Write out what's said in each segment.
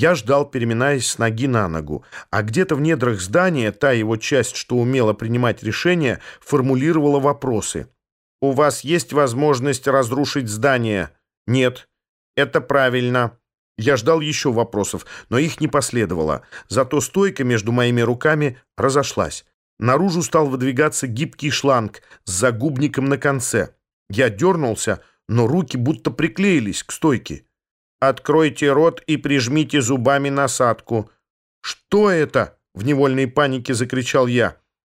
Я ждал, переминаясь с ноги на ногу, а где-то в недрах здания та его часть, что умела принимать решения, формулировала вопросы. «У вас есть возможность разрушить здание?» «Нет». «Это правильно». Я ждал еще вопросов, но их не последовало. Зато стойка между моими руками разошлась. Наружу стал выдвигаться гибкий шланг с загубником на конце. Я дернулся, но руки будто приклеились к стойке. «Откройте рот и прижмите зубами насадку». «Что это?» — в невольной панике закричал я.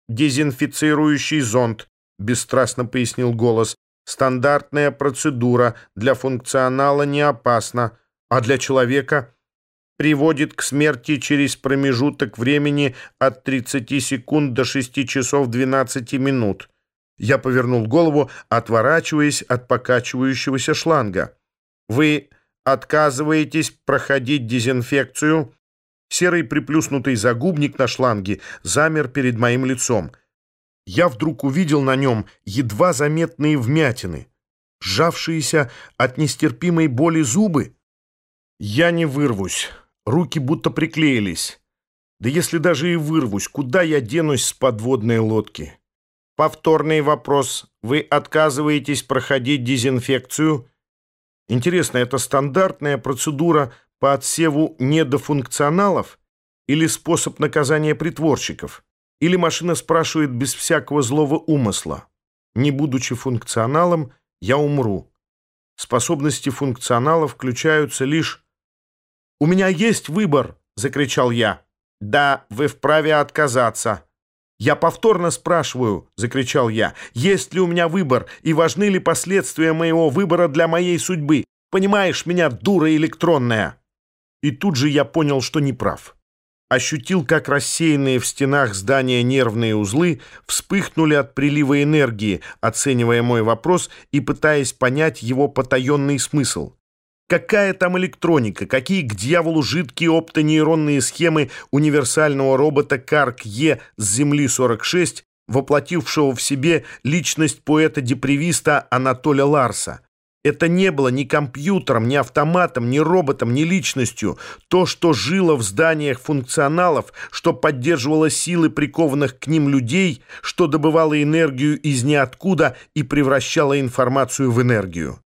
«Дезинфицирующий зонд», — бесстрастно пояснил голос. «Стандартная процедура, для функционала не опасна, а для человека...» приводит к смерти через промежуток времени от 30 секунд до 6 часов 12 минут. Я повернул голову, отворачиваясь от покачивающегося шланга. «Вы отказываетесь проходить дезинфекцию?» Серый приплюснутый загубник на шланге замер перед моим лицом. Я вдруг увидел на нем едва заметные вмятины, сжавшиеся от нестерпимой боли зубы. «Я не вырвусь», руки будто приклеились. Да если даже и вырвусь, куда я денусь с подводной лодки? Повторный вопрос. Вы отказываетесь проходить дезинфекцию? Интересно, это стандартная процедура по отсеву недофункционалов или способ наказания притворщиков? Или машина спрашивает без всякого злого умысла? Не будучи функционалом, я умру. Способности функционала включаются лишь... «У меня есть выбор!» — закричал я. «Да, вы вправе отказаться». «Я повторно спрашиваю», — закричал я, «есть ли у меня выбор и важны ли последствия моего выбора для моей судьбы? Понимаешь меня, дура электронная?» И тут же я понял, что не прав. Ощутил, как рассеянные в стенах здания нервные узлы вспыхнули от прилива энергии, оценивая мой вопрос и пытаясь понять его потаенный смысл. Какая там электроника? Какие к дьяволу жидкие оптонейронные схемы универсального робота Карк-Е с Земли-46, воплотившего в себе личность поэта-депривиста Анатолия Ларса? Это не было ни компьютером, ни автоматом, ни роботом, ни личностью. То, что жило в зданиях функционалов, что поддерживало силы прикованных к ним людей, что добывало энергию из ниоткуда и превращало информацию в энергию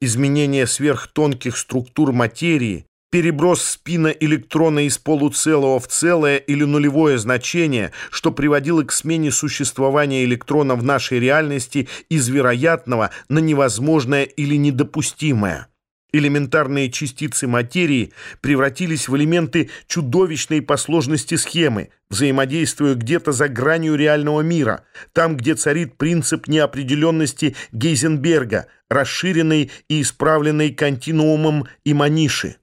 изменение сверхтонких структур материи, переброс спина электрона из полуцелого в целое или нулевое значение, что приводило к смене существования электрона в нашей реальности из вероятного на невозможное или недопустимое. Элементарные частицы материи превратились в элементы чудовищной по сложности схемы, взаимодействуя где-то за гранью реального мира, там, где царит принцип неопределенности Гейзенберга, расширенный и исправленный континуумом Иманиши.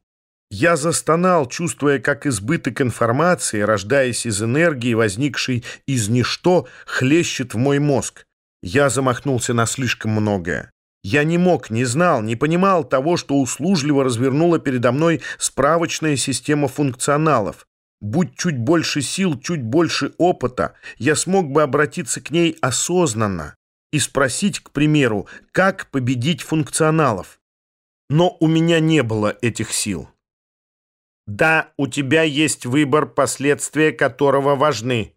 Я застонал, чувствуя, как избыток информации, рождаясь из энергии, возникшей из ничто, хлещет в мой мозг. Я замахнулся на слишком многое. Я не мог, не знал, не понимал того, что услужливо развернула передо мной справочная система функционалов. Будь чуть больше сил, чуть больше опыта, я смог бы обратиться к ней осознанно и спросить, к примеру, как победить функционалов. Но у меня не было этих сил. Да, у тебя есть выбор, последствия которого важны.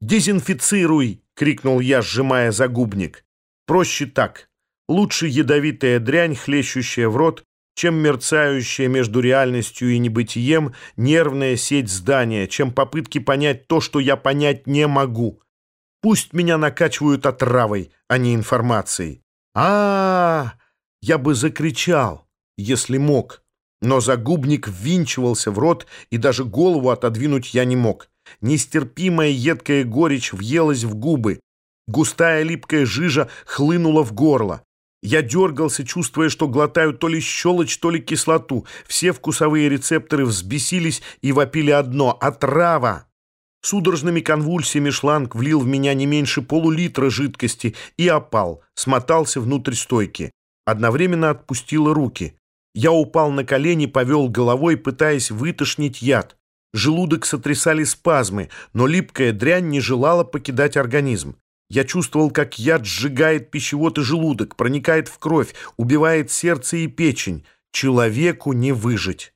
«Дезинфицируй!» — крикнул я, сжимая загубник. «Проще так. Лучше ядовитая дрянь, хлещущая в рот, чем мерцающая между реальностью и небытием нервная сеть здания, чем попытки понять то, что я понять не могу. Пусть меня накачивают отравой, а не информацией. а, -а, -а Я бы закричал, если мог. Но загубник ввинчивался в рот, и даже голову отодвинуть я не мог. Нестерпимая едкая горечь въелась в губы. Густая липкая жижа хлынула в горло. Я дергался, чувствуя, что глотаю то ли щелочь, то ли кислоту. Все вкусовые рецепторы взбесились и вопили одно — отрава. Судорожными конвульсиями шланг влил в меня не меньше полулитра жидкости и опал, смотался внутрь стойки. Одновременно отпустила руки. Я упал на колени, повел головой, пытаясь вытошнить яд. Желудок сотрясали спазмы, но липкая дрянь не желала покидать организм. Я чувствовал, как яд сжигает пищевод и желудок, проникает в кровь, убивает сердце и печень. Человеку не выжить.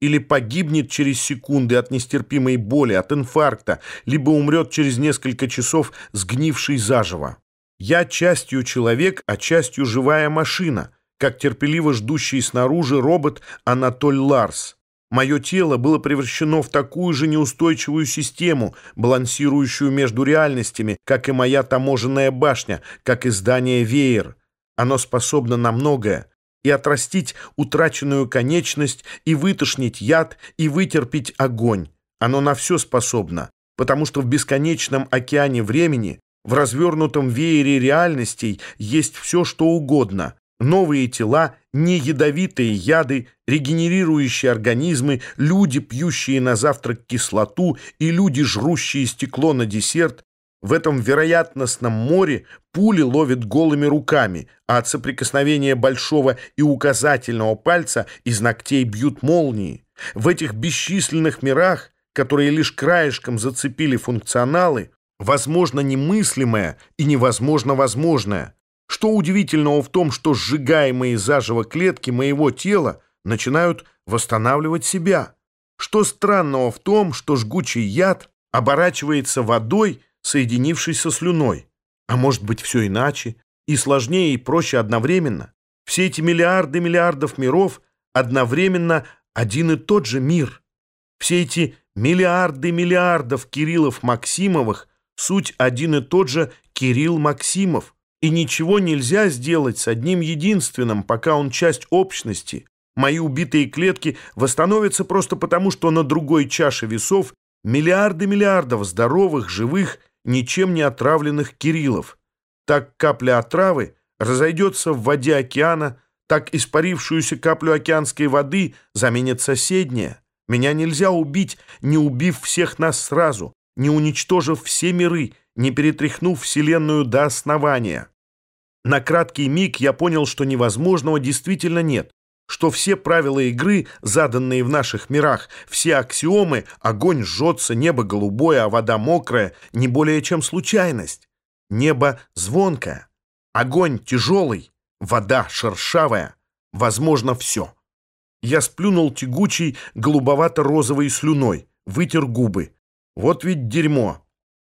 или погибнет через секунды от нестерпимой боли, от инфаркта, либо умрет через несколько часов сгнивший заживо. Я частью человек, а частью живая машина, как терпеливо ждущий снаружи робот Анатоль Ларс. Мое тело было превращено в такую же неустойчивую систему, балансирующую между реальностями, как и моя таможенная башня, как и здание Веер. Оно способно на многое. И отрастить утраченную конечность, и вытошнить яд, и вытерпеть огонь. Оно на все способно, потому что в бесконечном океане времени, в развернутом веере реальностей есть все, что угодно, Новые тела, не ядовитые яды, регенерирующие организмы, люди, пьющие на завтрак кислоту и люди, жрущие стекло на десерт. В этом вероятностном море пули ловят голыми руками, а от соприкосновения большого и указательного пальца из ногтей бьют молнии. В этих бесчисленных мирах, которые лишь краешком зацепили функционалы, возможно немыслимое и невозможно возможное – что удивительного в том, что сжигаемые заживо клетки моего тела начинают восстанавливать себя? Что странного в том, что жгучий яд оборачивается водой, соединившись со слюной? А может быть, все иначе? И сложнее, и проще одновременно? Все эти миллиарды миллиардов миров одновременно один и тот же мир. Все эти миллиарды миллиардов Кириллов-Максимовых суть один и тот же Кирилл Максимов – и ничего нельзя сделать с одним единственным, пока он часть общности. Мои убитые клетки восстановятся просто потому, что на другой чаше весов миллиарды миллиардов здоровых, живых, ничем не отравленных Кириллов. Так капля отравы разойдется в воде океана, так испарившуюся каплю океанской воды заменит соседняя. Меня нельзя убить, не убив всех нас сразу, не уничтожив все миры, не перетряхнув Вселенную до основания. На краткий миг я понял, что невозможного действительно нет, что все правила игры, заданные в наших мирах, все аксиомы «огонь жжется, небо голубое, а вода мокрая» не более чем случайность. Небо звонкое, огонь тяжелый, вода шершавая, возможно, все. Я сплюнул тягучей голубовато-розовой слюной, вытер губы. Вот ведь дерьмо.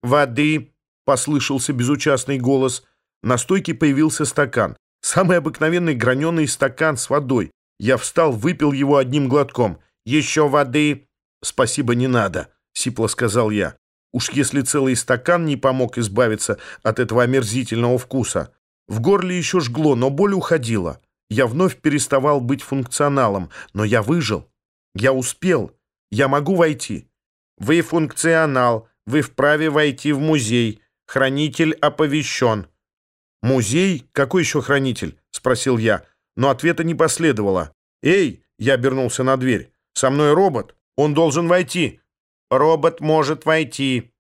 «Воды!» — послышался безучастный голос. На стойке появился стакан. Самый обыкновенный граненый стакан с водой. Я встал, выпил его одним глотком. «Еще воды!» «Спасибо, не надо», — сипло сказал я. Уж если целый стакан не помог избавиться от этого омерзительного вкуса. В горле еще жгло, но боль уходила. Я вновь переставал быть функционалом, но я выжил. Я успел. Я могу войти. Вы функционал. Вы вправе войти в музей. Хранитель оповещен». «Музей? Какой еще хранитель?» — спросил я. Но ответа не последовало. «Эй!» — я обернулся на дверь. «Со мной робот. Он должен войти». «Робот может войти».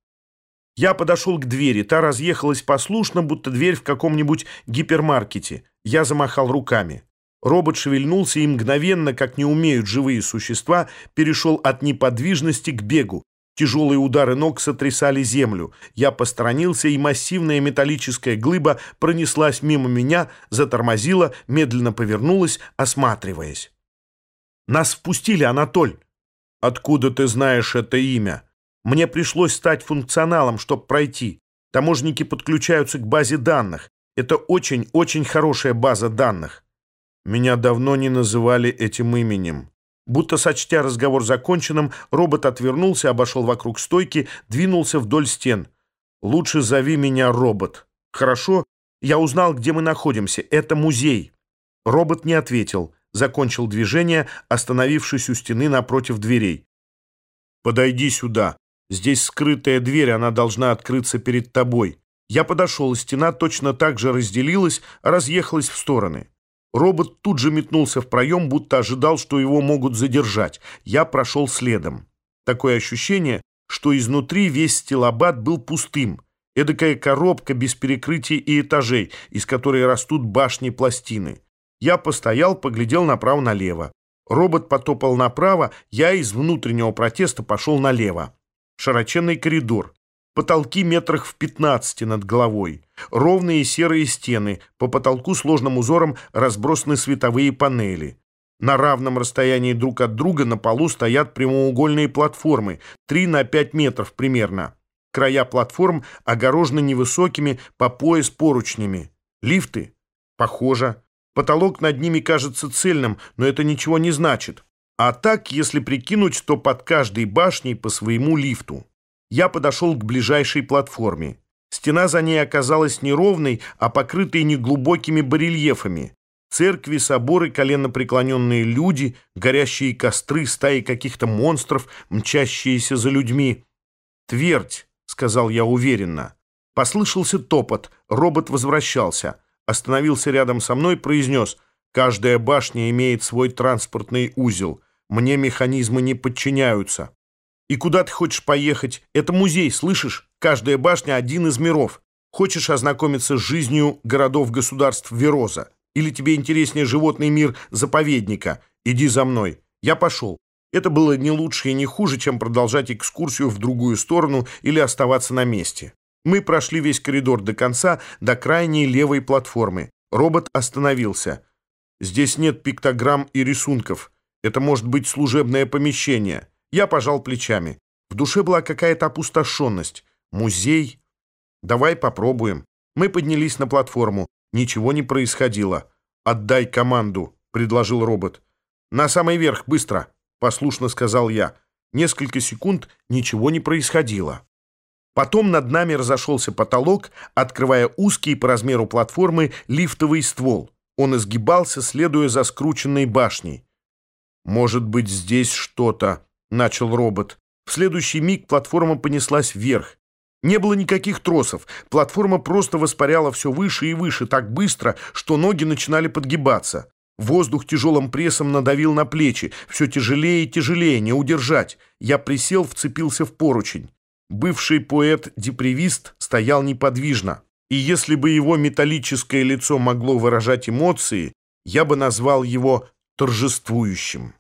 Я подошел к двери. Та разъехалась послушно, будто дверь в каком-нибудь гипермаркете. Я замахал руками. Робот шевельнулся и мгновенно, как не умеют живые существа, перешел от неподвижности к бегу. Тяжелые удары ног сотрясали землю. Я посторонился, и массивная металлическая глыба пронеслась мимо меня, затормозила, медленно повернулась, осматриваясь. «Нас впустили, Анатоль!» «Откуда ты знаешь это имя?» «Мне пришлось стать функционалом, чтобы пройти. Таможники подключаются к базе данных. Это очень-очень хорошая база данных». «Меня давно не называли этим именем». Будто сочтя разговор законченным, робот отвернулся, обошел вокруг стойки, двинулся вдоль стен. «Лучше зови меня робот». «Хорошо, я узнал, где мы находимся. Это музей». Робот не ответил, закончил движение, остановившись у стены напротив дверей. «Подойди сюда. Здесь скрытая дверь, она должна открыться перед тобой». Я подошел, стена точно так же разделилась, разъехалась в стороны. Робот тут же метнулся в проем, будто ожидал, что его могут задержать. Я прошел следом. Такое ощущение, что изнутри весь стилобат был пустым. Эдакая коробка без перекрытий и этажей, из которой растут башни-пластины. Я постоял, поглядел направо-налево. Робот потопал направо, я из внутреннего протеста пошел налево. Широченный коридор. Потолки метрах в 15 над головой. Ровные серые стены. По потолку сложным узором разбросаны световые панели. На равном расстоянии друг от друга на полу стоят прямоугольные платформы, 3 на 5 метров примерно. Края платформ огорожены невысокими по пояс поручнями. Лифты? Похоже. Потолок над ними кажется цельным, но это ничего не значит. А так, если прикинуть, то под каждой башней по своему лифту. Я подошел к ближайшей платформе. Стена за ней оказалась неровной, а покрытой неглубокими барельефами. Церкви, соборы, коленопреклоненные люди, горящие костры, стаи каких-то монстров, мчащиеся за людьми. «Твердь», — сказал я уверенно. Послышался топот, робот возвращался. Остановился рядом со мной, произнес, «Каждая башня имеет свой транспортный узел. Мне механизмы не подчиняются». «И куда ты хочешь поехать? Это музей, слышишь? Каждая башня — один из миров. Хочешь ознакомиться с жизнью городов-государств Вероза? Или тебе интереснее животный мир заповедника? Иди за мной. Я пошел. Это было не лучше и не хуже, чем продолжать экскурсию в другую сторону или оставаться на месте. Мы прошли весь коридор до конца, до крайней левой платформы. Робот остановился. Здесь нет пиктограмм и рисунков. Это может быть служебное помещение. Я пожал плечами. В душе была какая-то опустошенность. Музей? Давай попробуем. Мы поднялись на платформу. Ничего не происходило. «Отдай команду», — предложил робот. «На самый верх, быстро», — послушно сказал я. Несколько секунд ничего не происходило. Потом над нами разошелся потолок, открывая узкий по размеру платформы лифтовый ствол. Он изгибался, следуя за скрученной башней. «Может быть, здесь что-то», — начал робот. В следующий миг платформа понеслась вверх. Не было никаких тросов. Платформа просто воспаряла все выше и выше так быстро, что ноги начинали подгибаться. Воздух тяжелым прессом надавил на плечи. Все тяжелее и тяжелее, не удержать. Я присел, вцепился в поручень. Бывший поэт-депривист стоял неподвижно. И если бы его металлическое лицо могло выражать эмоции, я бы назвал его торжествующим.